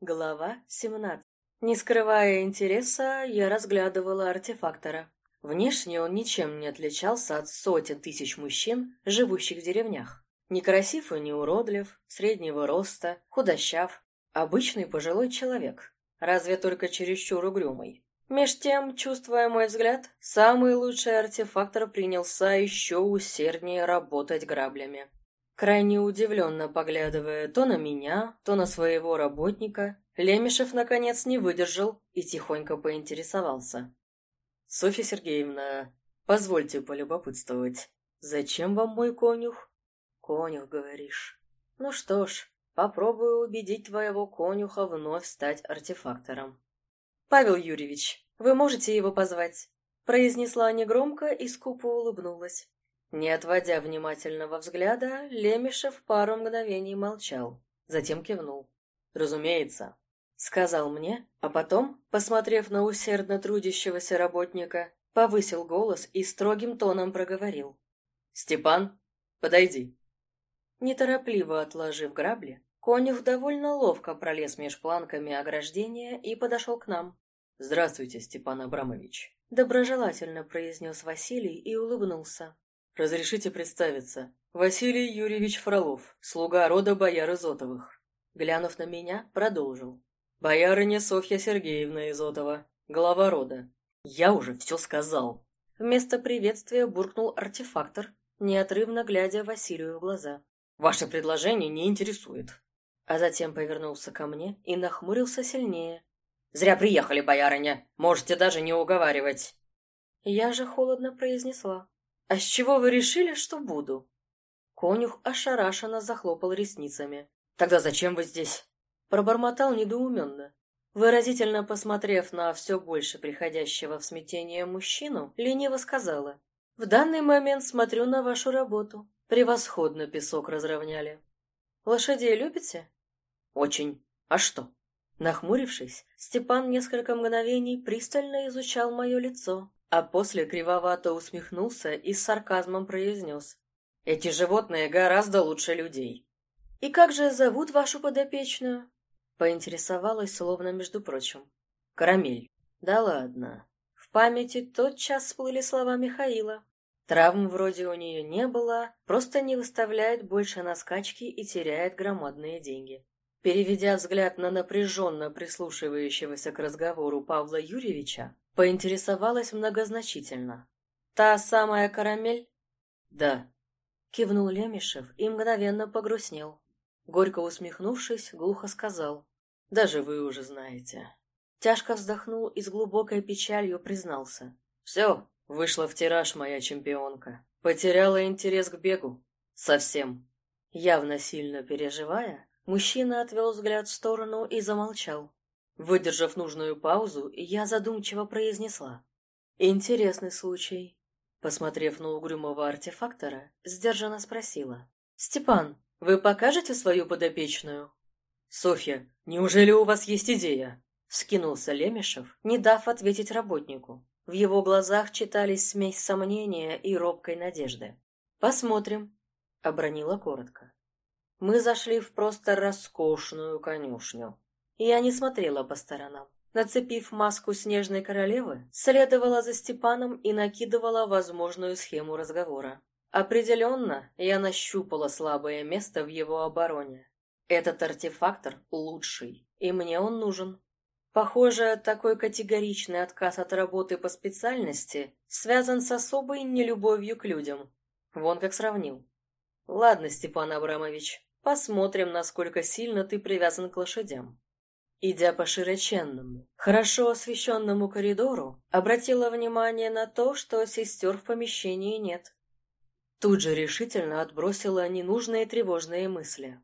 Глава 17. Не скрывая интереса, я разглядывала артефактора. Внешне он ничем не отличался от сотен тысяч мужчин, живущих в деревнях. Не красив и не уродлив, среднего роста, худощав. Обычный пожилой человек, разве только чересчур угрюмый. Меж тем, чувствуя мой взгляд, самый лучший артефактор принялся еще усерднее работать граблями. Крайне удивленно поглядывая то на меня, то на своего работника, Лемешев наконец не выдержал и тихонько поинтересовался. «Софья Сергеевна, позвольте полюбопытствовать, зачем вам мой конюх?» «Конюх, говоришь. Ну что ж, попробую убедить твоего конюха вновь стать артефактором». «Павел Юрьевич, вы можете его позвать?» произнесла негромко и скупо улыбнулась. Не отводя внимательного взгляда, Лемешев пару мгновений молчал, затем кивнул. «Разумеется», — сказал мне, а потом, посмотрев на усердно трудящегося работника, повысил голос и строгим тоном проговорил. «Степан, подойди». Неторопливо отложив грабли, конюх довольно ловко пролез меж планками ограждения и подошел к нам. «Здравствуйте, Степан Абрамович», — доброжелательно произнес Василий и улыбнулся. «Разрешите представиться. Василий Юрьевич Фролов, слуга рода бояр Изотовых». Глянув на меня, продолжил. «Боярыня Софья Сергеевна Изотова, глава рода. Я уже все сказал». Вместо приветствия буркнул артефактор, неотрывно глядя Василию в глаза. «Ваше предложение не интересует». А затем повернулся ко мне и нахмурился сильнее. «Зря приехали, боярыня. Можете даже не уговаривать». Я же холодно произнесла. «А с чего вы решили, что буду?» Конюх ошарашенно захлопал ресницами. «Тогда зачем вы здесь?» Пробормотал недоуменно. Выразительно посмотрев на все больше приходящего в смятение мужчину, лениво сказала. «В данный момент смотрю на вашу работу. Превосходно песок разровняли. Лошадей любите?» «Очень. А что?» Нахмурившись, Степан несколько мгновений пристально изучал мое лицо, а после кривовато усмехнулся и с сарказмом произнес. «Эти животные гораздо лучше людей». «И как же зовут вашу подопечную?» Поинтересовалась, словно между прочим. «Карамель». «Да ладно». В памяти тотчас всплыли слова Михаила. Травм вроде у нее не было, просто не выставляет больше на скачки и теряет громадные деньги. Переведя взгляд на напряженно прислушивающегося к разговору Павла Юрьевича, Поинтересовалась многозначительно. «Та самая карамель?» «Да», — кивнул Лемешев и мгновенно погрустнел. Горько усмехнувшись, глухо сказал. «Даже вы уже знаете». Тяжко вздохнул и с глубокой печалью признался. «Все, вышла в тираж моя чемпионка. Потеряла интерес к бегу. Совсем». Явно сильно переживая, мужчина отвел взгляд в сторону и замолчал. Выдержав нужную паузу, я задумчиво произнесла. «Интересный случай». Посмотрев на угрюмого артефактора, сдержанно спросила. «Степан, вы покажете свою подопечную?» «Софья, неужели у вас есть идея?» Скинулся Лемешев, не дав ответить работнику. В его глазах читались смесь сомнения и робкой надежды. «Посмотрим», — обронила коротко. Мы зашли в просто роскошную конюшню. Я не смотрела по сторонам. Нацепив маску снежной королевы, следовала за Степаном и накидывала возможную схему разговора. Определенно, я нащупала слабое место в его обороне. Этот артефактор лучший, и мне он нужен. Похоже, такой категоричный отказ от работы по специальности связан с особой нелюбовью к людям. Вон как сравнил. Ладно, Степан Абрамович, посмотрим, насколько сильно ты привязан к лошадям. Идя по широченному, хорошо освещенному коридору, обратила внимание на то, что сестер в помещении нет. Тут же решительно отбросила ненужные тревожные мысли.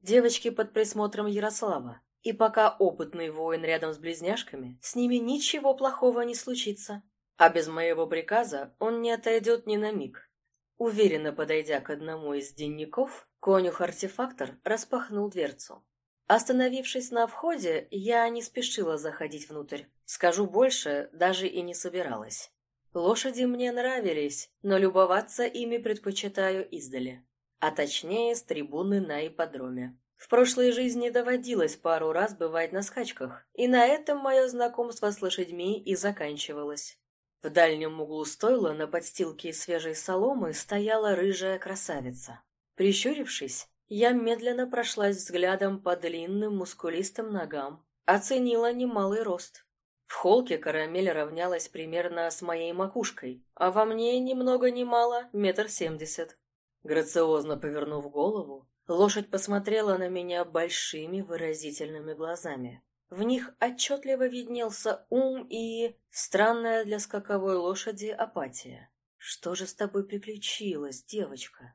Девочки под присмотром Ярослава, и пока опытный воин рядом с близняшками, с ними ничего плохого не случится. А без моего приказа он не отойдет ни на миг. Уверенно подойдя к одному из денников, конюх-артефактор распахнул дверцу. Остановившись на входе, я не спешила заходить внутрь. Скажу больше, даже и не собиралась. Лошади мне нравились, но любоваться ими предпочитаю издали. А точнее, с трибуны на ипподроме. В прошлой жизни доводилось пару раз бывать на скачках, и на этом мое знакомство с лошадьми и заканчивалось. В дальнем углу стойла на подстилке из свежей соломы стояла рыжая красавица. Прищурившись, я медленно прошлась взглядом по длинным мускулистым ногам, оценила немалый рост. В холке карамель равнялась примерно с моей макушкой, а во мне ни много ни мало метр семьдесят. Грациозно повернув голову, лошадь посмотрела на меня большими выразительными глазами. В них отчетливо виднелся ум и странная для скаковой лошади апатия. «Что же с тобой приключилось, девочка?»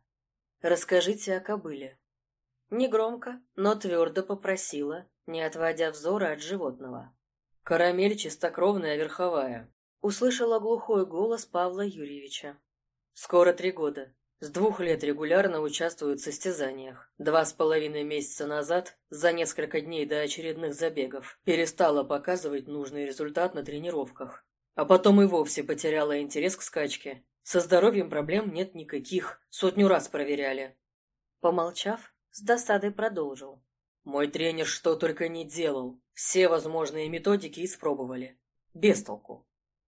«Расскажите о кобыле». Негромко, но твердо попросила, не отводя взора от животного. «Карамель чистокровная верховая», — услышала глухой голос Павла Юрьевича. «Скоро три года. С двух лет регулярно участвуют в состязаниях. Два с половиной месяца назад, за несколько дней до очередных забегов, перестала показывать нужный результат на тренировках. А потом и вовсе потеряла интерес к скачке. Со здоровьем проблем нет никаких, сотню раз проверяли. Помолчав, с досадой продолжил. Мой тренер что только не делал. Все возможные методики испробовали. Без толку.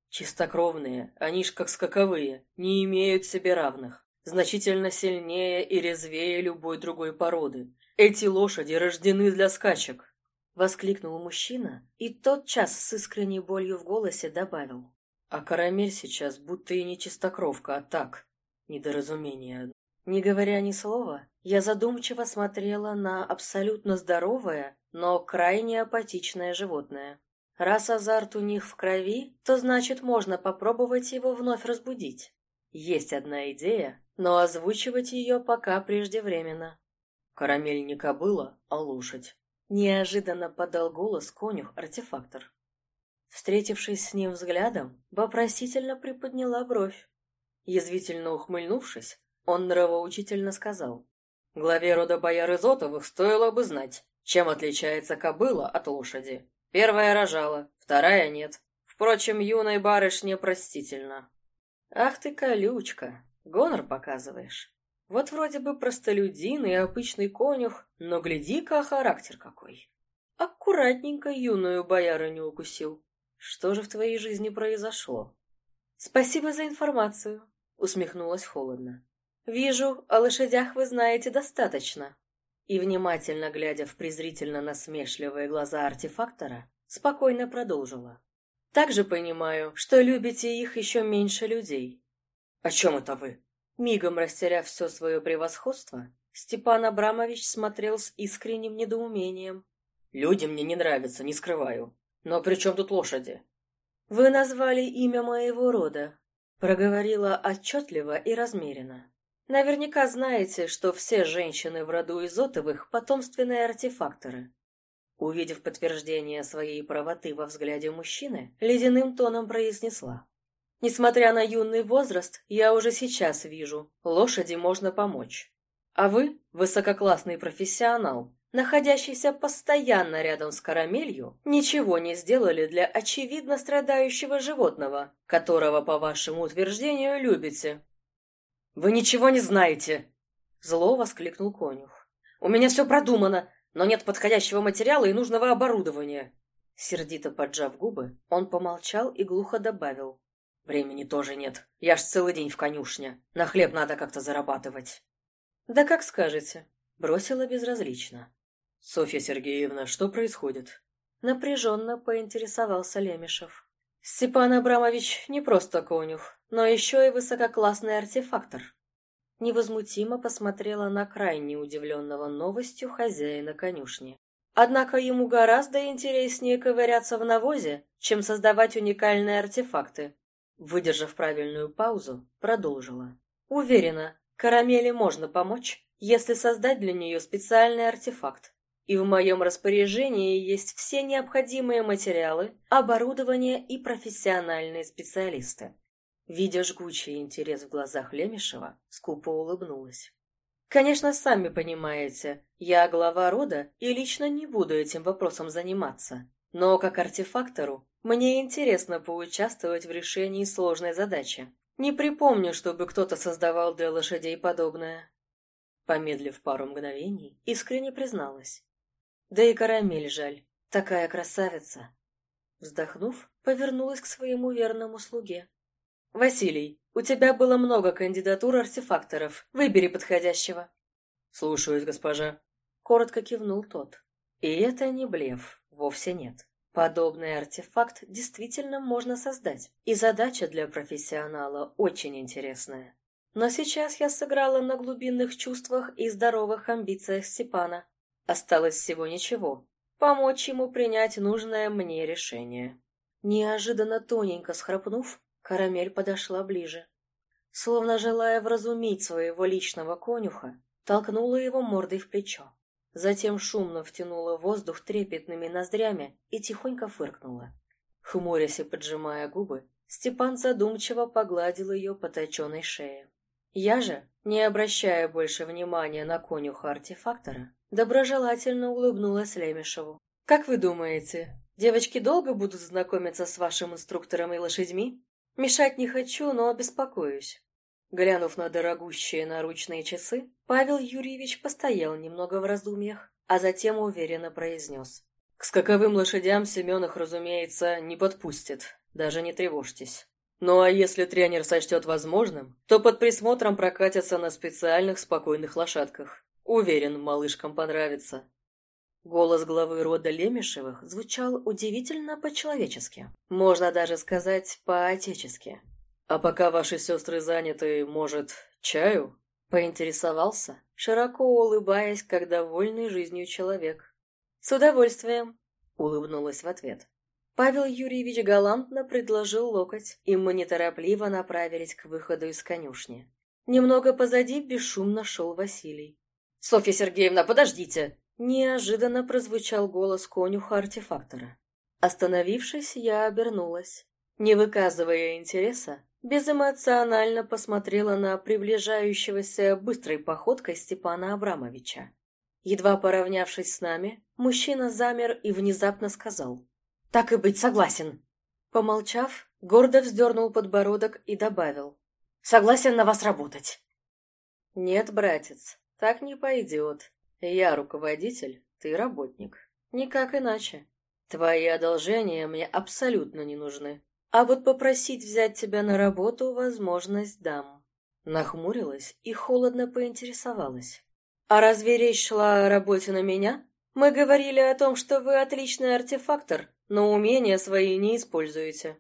Чистокровные, они ж как скаковые, не имеют себе равных значительно сильнее и резвее любой другой породы. Эти лошади рождены для скачек!» Воскликнул мужчина и тотчас с искренней болью в голосе добавил. «А карамель сейчас будто и не чистокровка, а так, недоразумение». Не говоря ни слова, я задумчиво смотрела на абсолютно здоровое, но крайне апатичное животное. Раз азарт у них в крови, то значит можно попробовать его вновь разбудить. Есть одна идея, но озвучивать ее пока преждевременно. Карамель не кобыла, а лошадь. Неожиданно подал голос конюх-артефактор. Встретившись с ним взглядом, вопросительно приподняла бровь. Язвительно ухмыльнувшись, он нравоучительно сказал. Главе рода бояр Изотовых стоило бы знать, чем отличается кобыла от лошади. Первая рожала, вторая нет. Впрочем, юной барышне простительно. Ах ты, колючка, Гонор показываешь. Вот вроде бы простолюдин и обычный конюх, но гляди-ка, характер какой. Аккуратненько юную боярыню укусил. Что же в твоей жизни произошло? Спасибо за информацию, усмехнулась холодно. Вижу, о лошадях вы знаете достаточно. И, внимательно глядя в презрительно насмешливые глаза артефактора, спокойно продолжила. Также понимаю, что любите их еще меньше людей. «О чем это вы?» Мигом растеряв все свое превосходство, Степан Абрамович смотрел с искренним недоумением. «Люди мне не нравятся, не скрываю. Но при чем тут лошади?» «Вы назвали имя моего рода», — проговорила отчетливо и размеренно. «Наверняка знаете, что все женщины в роду Изотовых — потомственные артефакторы». Увидев подтверждение своей правоты во взгляде мужчины, ледяным тоном произнесла. Несмотря на юный возраст, я уже сейчас вижу, лошади можно помочь. А вы, высококлассный профессионал, находящийся постоянно рядом с карамелью, ничего не сделали для очевидно страдающего животного, которого, по вашему утверждению, любите. «Вы ничего не знаете!» Зло воскликнул конюх. «У меня все продумано, но нет подходящего материала и нужного оборудования!» Сердито поджав губы, он помолчал и глухо добавил. Времени тоже нет. Я ж целый день в конюшне. На хлеб надо как-то зарабатывать. Да как скажете. Бросила безразлично. Софья Сергеевна, что происходит? Напряженно поинтересовался Лемешев. Степан Абрамович не просто конюх, но еще и высококлассный артефактор. Невозмутимо посмотрела на крайне удивленного новостью хозяина конюшни. Однако ему гораздо интереснее ковыряться в навозе, чем создавать уникальные артефакты. Выдержав правильную паузу, продолжила. Уверена, карамели можно помочь, если создать для нее специальный артефакт. И в моем распоряжении есть все необходимые материалы, оборудование и профессиональные специалисты. Видя жгучий интерес в глазах Лемешева, скупо улыбнулась. Конечно, сами понимаете, я глава рода и лично не буду этим вопросом заниматься. Но как артефактору мне интересно поучаствовать в решении сложной задачи. Не припомню, чтобы кто-то создавал для лошадей подобное. Помедлив пару мгновений, искренне призналась. Да и карамель жаль, такая красавица. Вздохнув, повернулась к своему верному слуге. «Василий, у тебя было много кандидатур артефакторов. Выбери подходящего». «Слушаюсь, госпожа», — коротко кивнул тот. И это не блеф, вовсе нет. Подобный артефакт действительно можно создать, и задача для профессионала очень интересная. Но сейчас я сыграла на глубинных чувствах и здоровых амбициях Степана. Осталось всего ничего — помочь ему принять нужное мне решение. Неожиданно тоненько схрапнув, карамель подошла ближе. Словно желая вразумить своего личного конюха, толкнула его мордой в плечо. Затем шумно втянула воздух трепетными ноздрями и тихонько фыркнула. Хмурясь и поджимая губы, Степан задумчиво погладил ее по точенной шее. Я же, не обращая больше внимания на конюха-артефактора, доброжелательно улыбнулась Лемешеву. «Как вы думаете, девочки долго будут знакомиться с вашим инструктором и лошадьми? Мешать не хочу, но беспокоюсь. Глянув на дорогущие наручные часы, Павел Юрьевич постоял немного в раздумьях, а затем уверенно произнес. «К скаковым лошадям Семен их, разумеется, не подпустит, даже не тревожьтесь. Ну а если тренер сочтет возможным, то под присмотром прокатятся на специальных спокойных лошадках. Уверен, малышкам понравится». Голос главы рода Лемешевых звучал удивительно по-человечески. Можно даже сказать, по-отечески. «А пока ваши сестры заняты, может, чаю?» Поинтересовался, широко улыбаясь, как довольный жизнью человек. «С удовольствием!» — улыбнулась в ответ. Павел Юрьевич галантно предложил локоть, и мы неторопливо направились к выходу из конюшни. Немного позади бесшумно шел Василий. «Софья Сергеевна, подождите!» Неожиданно прозвучал голос конюха-артефактора. Остановившись, я обернулась. Не выказывая интереса, безэмоционально посмотрела на приближающегося быстрой походкой Степана Абрамовича. Едва поравнявшись с нами, мужчина замер и внезапно сказал «Так и быть, согласен». Помолчав, гордо вздернул подбородок и добавил «Согласен на вас работать». «Нет, братец, так не пойдет. Я руководитель, ты работник. Никак иначе. Твои одолжения мне абсолютно не нужны. А вот попросить взять тебя на работу возможность дам. Нахмурилась и холодно поинтересовалась. А разве речь шла о работе на меня? Мы говорили о том, что вы отличный артефактор, но умения свои не используете.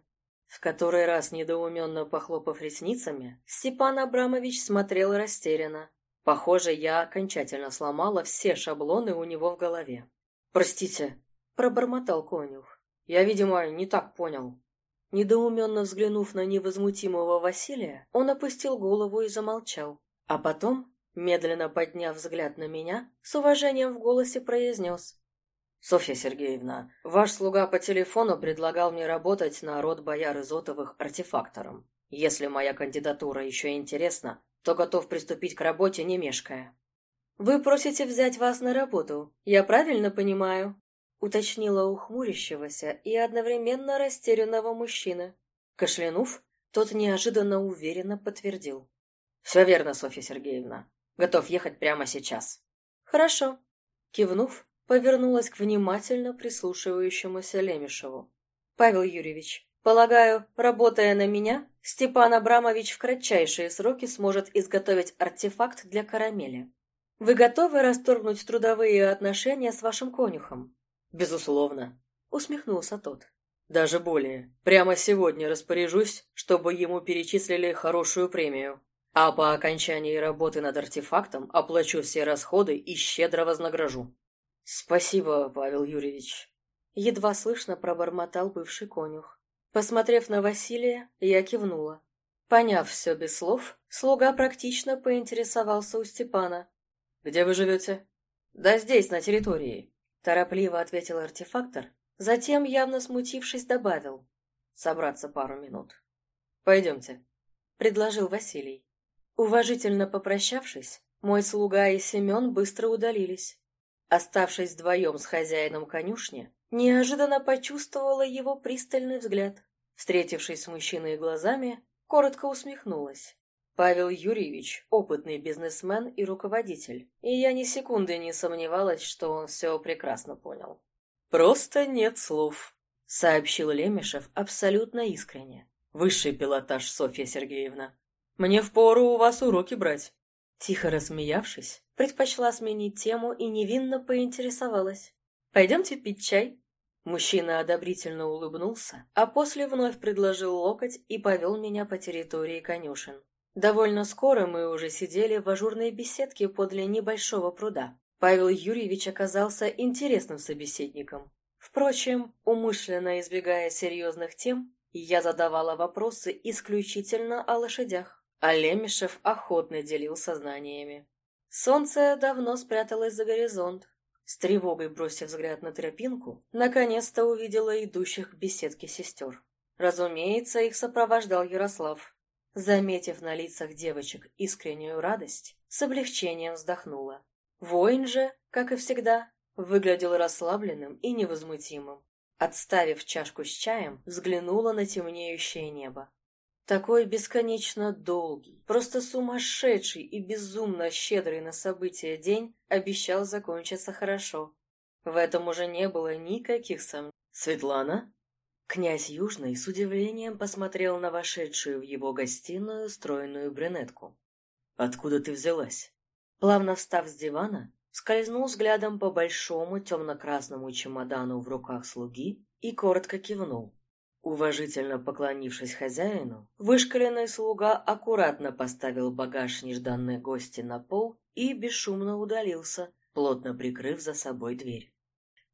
В который раз недоуменно похлопав ресницами, Степан Абрамович смотрел растерянно. Похоже, я окончательно сломала все шаблоны у него в голове. «Простите», — пробормотал конюх. «Я, видимо, не так понял». Недоуменно взглянув на невозмутимого Василия, он опустил голову и замолчал. А потом, медленно подняв взгляд на меня, с уважением в голосе произнес. «Софья Сергеевна, ваш слуга по телефону предлагал мне работать на род бояр Изотовых артефактором. Если моя кандидатура еще интересна, то готов приступить к работе, не мешкая». «Вы просите взять вас на работу, я правильно понимаю?» уточнила у хмурящегося и одновременно растерянного мужчины. Кашлянув, тот неожиданно уверенно подтвердил. «Все верно, Софья Сергеевна. Готов ехать прямо сейчас». «Хорошо». Кивнув, повернулась к внимательно прислушивающемуся Лемешеву. «Павел Юрьевич, полагаю, работая на меня, Степан Абрамович в кратчайшие сроки сможет изготовить артефакт для карамели. Вы готовы расторгнуть трудовые отношения с вашим конюхом?» «Безусловно», — усмехнулся тот. «Даже более. Прямо сегодня распоряжусь, чтобы ему перечислили хорошую премию. А по окончании работы над артефактом оплачу все расходы и щедро вознагражу». «Спасибо, Павел Юрьевич», — едва слышно пробормотал бывший конюх. Посмотрев на Василия, я кивнула. Поняв все без слов, слуга практично поинтересовался у Степана. «Где вы живете?» «Да здесь, на территории», Торопливо ответил артефактор, затем, явно смутившись, добавил. Собраться пару минут. «Пойдемте», — предложил Василий. Уважительно попрощавшись, мой слуга и Семен быстро удалились. Оставшись вдвоем с хозяином конюшни, неожиданно почувствовала его пристальный взгляд. Встретившись с мужчиной глазами, коротко усмехнулась. Павел Юрьевич – опытный бизнесмен и руководитель, и я ни секунды не сомневалась, что он все прекрасно понял. «Просто нет слов», – сообщил Лемешев абсолютно искренне. «Высший пилотаж, Софья Сергеевна. Мне впору у вас уроки брать». Тихо рассмеявшись, предпочла сменить тему и невинно поинтересовалась. «Пойдемте пить чай?» Мужчина одобрительно улыбнулся, а после вновь предложил локоть и повел меня по территории конюшен. Довольно скоро мы уже сидели в ажурной беседке подле небольшого пруда. Павел Юрьевич оказался интересным собеседником. Впрочем, умышленно избегая серьезных тем, я задавала вопросы исключительно о лошадях, а Лемешев охотно делился знаниями. Солнце давно спряталось за горизонт. С тревогой бросив взгляд на тропинку, наконец-то увидела идущих к беседке сестер. Разумеется, их сопровождал Ярослав. Заметив на лицах девочек искреннюю радость, с облегчением вздохнула. Воин же, как и всегда, выглядел расслабленным и невозмутимым. Отставив чашку с чаем, взглянула на темнеющее небо. Такой бесконечно долгий, просто сумасшедший и безумно щедрый на события день обещал закончиться хорошо. В этом уже не было никаких сомнений. «Светлана?» Князь Южный с удивлением посмотрел на вошедшую в его гостиную стройную брюнетку. «Откуда ты взялась?» Плавно встав с дивана, скользнул взглядом по большому темно-красному чемодану в руках слуги и коротко кивнул. Уважительно поклонившись хозяину, вышкаленный слуга аккуратно поставил багаж нежданной гости на пол и бесшумно удалился, плотно прикрыв за собой дверь.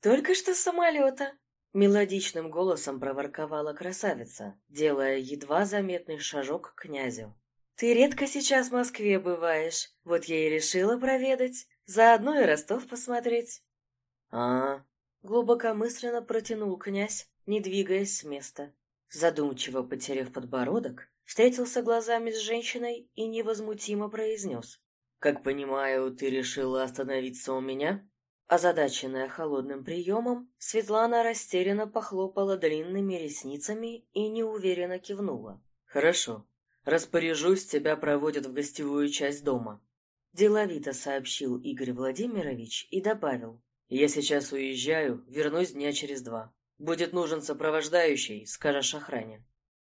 «Только что с самолета!» Мелодичным голосом проворковала красавица, делая едва заметный шажок к князю. «Ты редко сейчас в Москве бываешь, вот я и решила проведать, заодно и Ростов посмотреть». «А...» — глубокомысленно протянул князь, не двигаясь с места. Задумчиво потеряв подбородок, встретился глазами с женщиной и невозмутимо произнес. «Как понимаю, ты решила остановиться у меня?» Озадаченная холодным приемом, Светлана растерянно похлопала длинными ресницами и неуверенно кивнула. «Хорошо. Распоряжусь, тебя проводят в гостевую часть дома». Деловито сообщил Игорь Владимирович и добавил. «Я сейчас уезжаю, вернусь дня через два. Будет нужен сопровождающий, скажешь охране».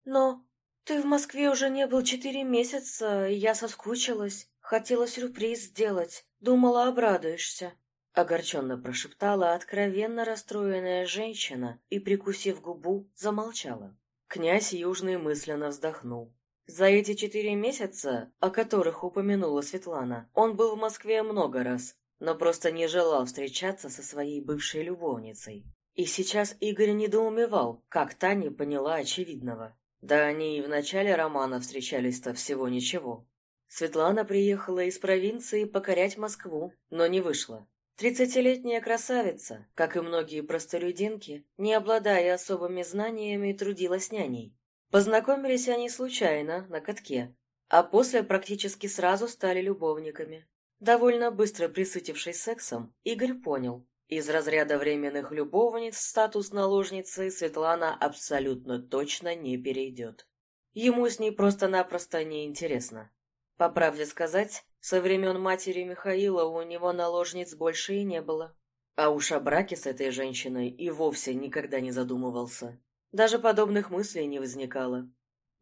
«Но ты в Москве уже не был четыре месяца, и я соскучилась. Хотела сюрприз сделать. Думала, обрадуешься». Огорченно прошептала откровенно расстроенная женщина и, прикусив губу, замолчала. Князь Южный мысленно вздохнул. За эти четыре месяца, о которых упомянула Светлана, он был в Москве много раз, но просто не желал встречаться со своей бывшей любовницей. И сейчас Игорь недоумевал, как та не поняла очевидного. Да они и в начале романа встречались-то всего ничего. Светлана приехала из провинции покорять Москву, но не вышла. Тридцатилетняя красавица, как и многие простолюдинки, не обладая особыми знаниями, трудилась няней. Познакомились они случайно, на катке, а после практически сразу стали любовниками. Довольно быстро присытившись сексом, Игорь понял, из разряда временных любовниц статус наложницы Светлана абсолютно точно не перейдет. Ему с ней просто-напросто неинтересно. По правде сказать, со времен матери Михаила у него наложниц больше и не было. А уж о браке с этой женщиной и вовсе никогда не задумывался. Даже подобных мыслей не возникало.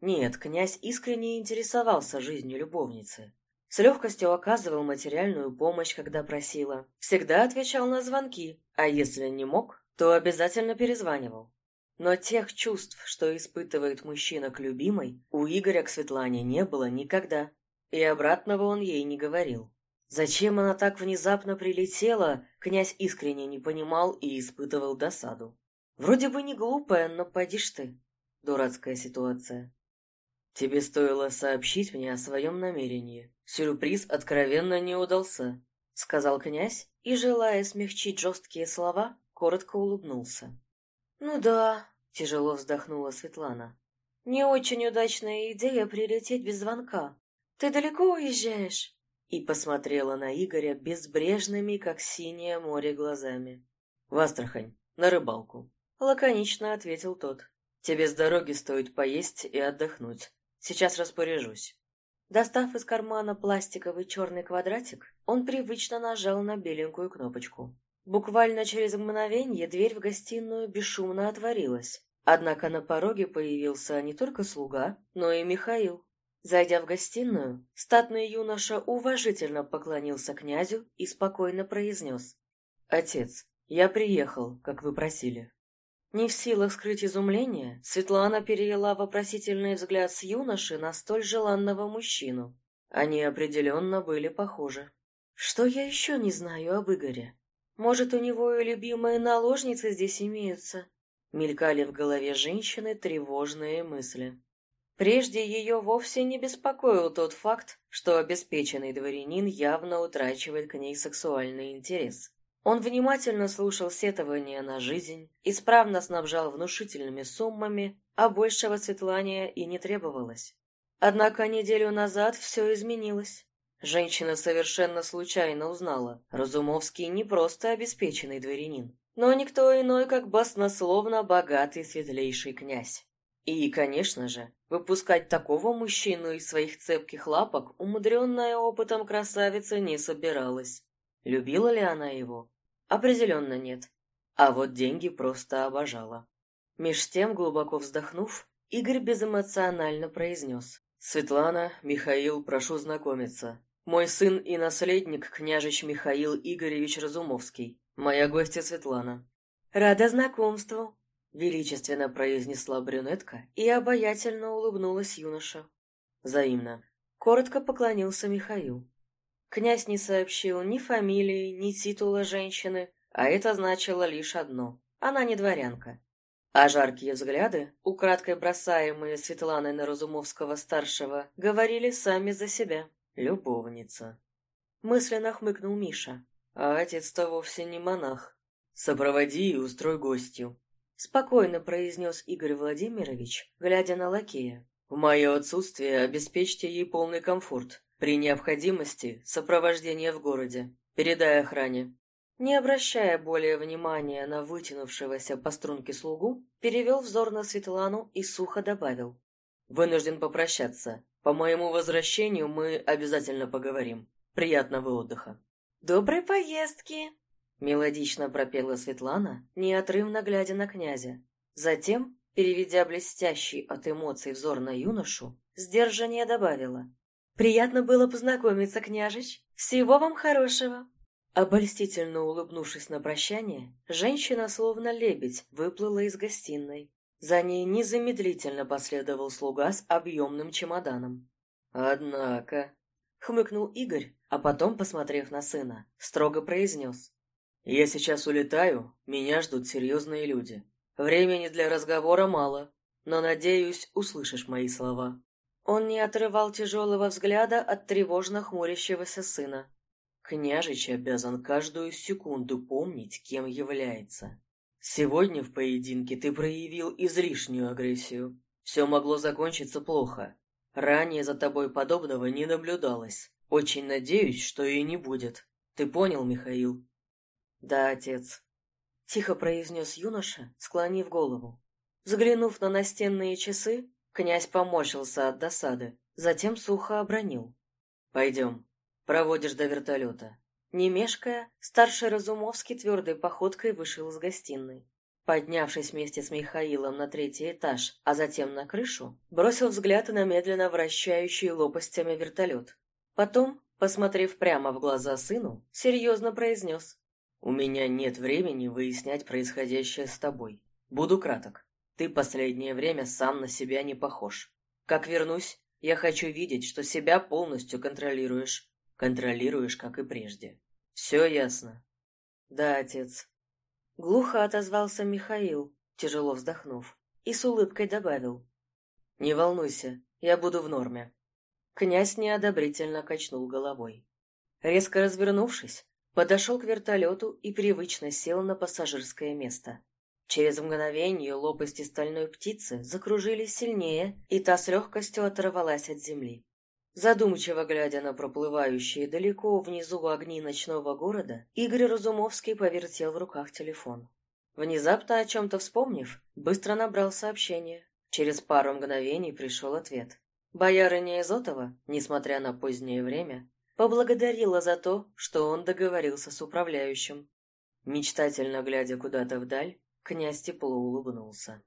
Нет, князь искренне интересовался жизнью любовницы. С легкостью оказывал материальную помощь, когда просила. Всегда отвечал на звонки, а если не мог, то обязательно перезванивал. Но тех чувств, что испытывает мужчина к любимой, у Игоря к Светлане не было никогда. И обратного он ей не говорил. Зачем она так внезапно прилетела, князь искренне не понимал и испытывал досаду. Вроде бы не глупая, но поди ж ты. Дурацкая ситуация. Тебе стоило сообщить мне о своем намерении. Сюрприз откровенно не удался, сказал князь и, желая смягчить жесткие слова, коротко улыбнулся. Ну да, тяжело вздохнула Светлана. Не очень удачная идея прилететь без звонка. «Ты далеко уезжаешь?» И посмотрела на Игоря безбрежными, как синее море, глазами. «В Астрахань, на рыбалку», — лаконично ответил тот. «Тебе с дороги стоит поесть и отдохнуть. Сейчас распоряжусь». Достав из кармана пластиковый черный квадратик, он привычно нажал на беленькую кнопочку. Буквально через мгновение дверь в гостиную бесшумно отворилась. Однако на пороге появился не только слуга, но и Михаил. Зайдя в гостиную, статный юноша уважительно поклонился князю и спокойно произнес. «Отец, я приехал, как вы просили». Не в силах скрыть изумление, Светлана перевела вопросительный взгляд с юноши на столь желанного мужчину. Они определенно были похожи. «Что я еще не знаю об Игоре? Может, у него и любимые наложницы здесь имеются?» Мелькали в голове женщины тревожные мысли. Прежде ее вовсе не беспокоил тот факт, что обеспеченный дворянин явно утрачивает к ней сексуальный интерес. Он внимательно слушал сетования на жизнь, исправно снабжал внушительными суммами, а большего Светлане и не требовалось. Однако неделю назад все изменилось. Женщина совершенно случайно узнала, Разумовский не просто обеспеченный дворянин, но никто иной, как баснословно богатый светлейший князь. И, конечно же, выпускать такого мужчину из своих цепких лапок умудренная опытом красавица не собиралась. Любила ли она его? Определенно нет. А вот деньги просто обожала. Меж тем, глубоко вздохнув, Игорь безэмоционально произнес. «Светлана, Михаил, прошу знакомиться. Мой сын и наследник, княжич Михаил Игоревич Разумовский. Моя гостья Светлана». «Рада знакомству», — величественно произнесла брюнетка и обаятельно улыбнулась юноша. Взаимно. Коротко поклонился Михаил. Князь не сообщил ни фамилии, ни титула женщины, а это значило лишь одно — она не дворянка. А жаркие взгляды, украдкой бросаемые Светланой на Разумовского-старшего, говорили сами за себя. Любовница. Мысленно хмыкнул Миша. А отец-то вовсе не монах. «Сопроводи и устрой гостью», — спокойно произнес Игорь Владимирович, глядя на лакея. «В мое отсутствие обеспечьте ей полный комфорт. При необходимости сопровождение в городе. Передай охране. Не обращая более внимания на вытянувшегося по струнке слугу, перевел взор на Светлану и сухо добавил. «Вынужден попрощаться. По моему возвращению мы обязательно поговорим. Приятного отдыха». «Доброй поездки!» Мелодично пропела Светлана, неотрывно глядя на князя. Затем, переведя блестящий от эмоций взор на юношу, сдержаннее добавила. «Приятно было познакомиться, княжич. Всего вам хорошего!» Обольстительно улыбнувшись на прощание, женщина, словно лебедь, выплыла из гостиной. За ней незамедлительно последовал слуга с объемным чемоданом. «Однако...» — хмыкнул Игорь, а потом, посмотрев на сына, строго произнес. «Я сейчас улетаю, меня ждут серьезные люди. Времени для разговора мало, но, надеюсь, услышишь мои слова». Он не отрывал тяжелого взгляда от тревожно хмурящегося сына. Княжич обязан каждую секунду помнить, кем является. Сегодня в поединке ты проявил излишнюю агрессию. Все могло закончиться плохо. Ранее за тобой подобного не наблюдалось. Очень надеюсь, что и не будет. Ты понял, Михаил? Да, отец. Тихо произнес юноша, склонив голову. Взглянув на настенные часы, Князь поморщился от досады, затем сухо обронил. «Пойдем, проводишь до вертолета». Не мешкая, старший Разумовский твердой походкой вышел из гостиной. Поднявшись вместе с Михаилом на третий этаж, а затем на крышу, бросил взгляд на медленно вращающий лопастями вертолет. Потом, посмотрев прямо в глаза сыну, серьезно произнес. «У меня нет времени выяснять происходящее с тобой. Буду краток. Ты последнее время сам на себя не похож. Как вернусь, я хочу видеть, что себя полностью контролируешь. Контролируешь, как и прежде. Все ясно? Да, отец. Глухо отозвался Михаил, тяжело вздохнув, и с улыбкой добавил. Не волнуйся, я буду в норме. Князь неодобрительно качнул головой. Резко развернувшись, подошел к вертолету и привычно сел на пассажирское место. Через мгновение лопасти стальной птицы закружились сильнее, и та с легкостью оторвалась от земли. Задумчиво глядя на проплывающие далеко внизу огни ночного города, Игорь Разумовский повертел в руках телефон. Внезапно о чем-то вспомнив, быстро набрал сообщение. Через пару мгновений пришел ответ. Боярыня Изотова, несмотря на позднее время, поблагодарила за то, что он договорился с управляющим. Мечтательно глядя куда-то вдаль, князь тепло улыбнулся.